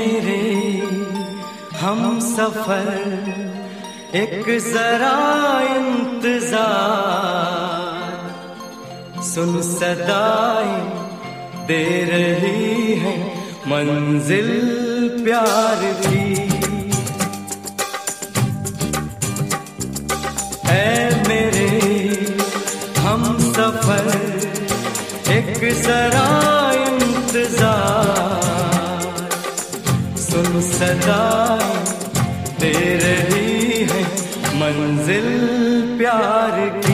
मेरे हम सफ़र एक जरा इंतज़ार। सुन सदाई दे रही है मंजिल प्यार की सदा तेरे ही है मंजिल प्यार की।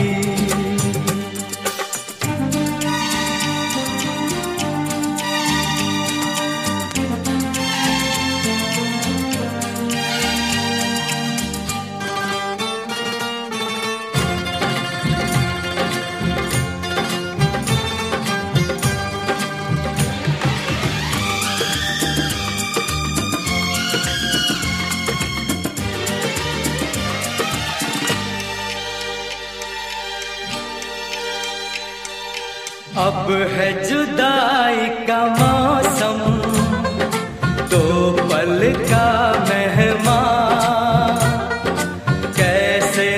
अब है जुदाई का मौसम दो पल का मेहमान। कैसे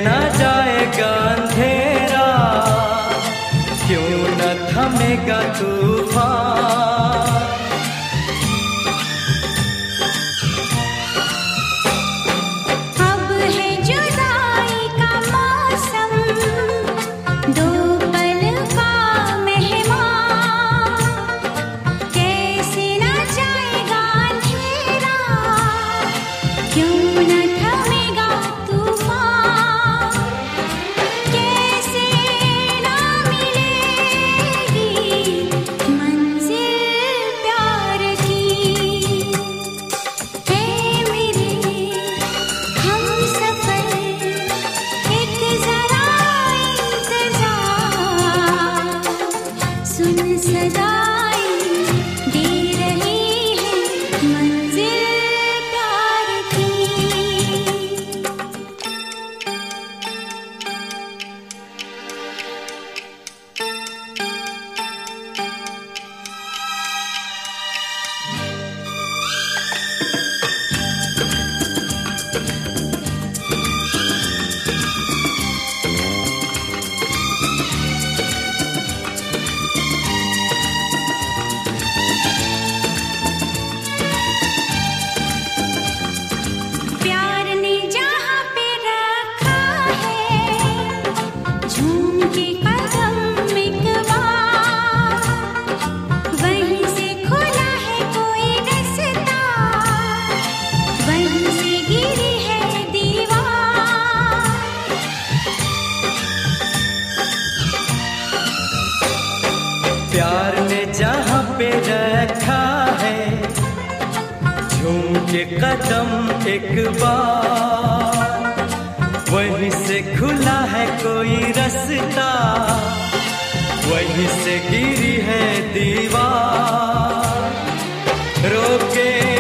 के कदम एक बार। वहीं से खुला है कोई रास्ता। वहीं से गिरी है दीवार। रोके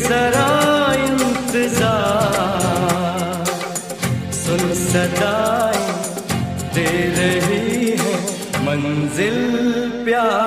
जरा इंतज़ार। सुन सदाई दे रही है मंजिल प्यार।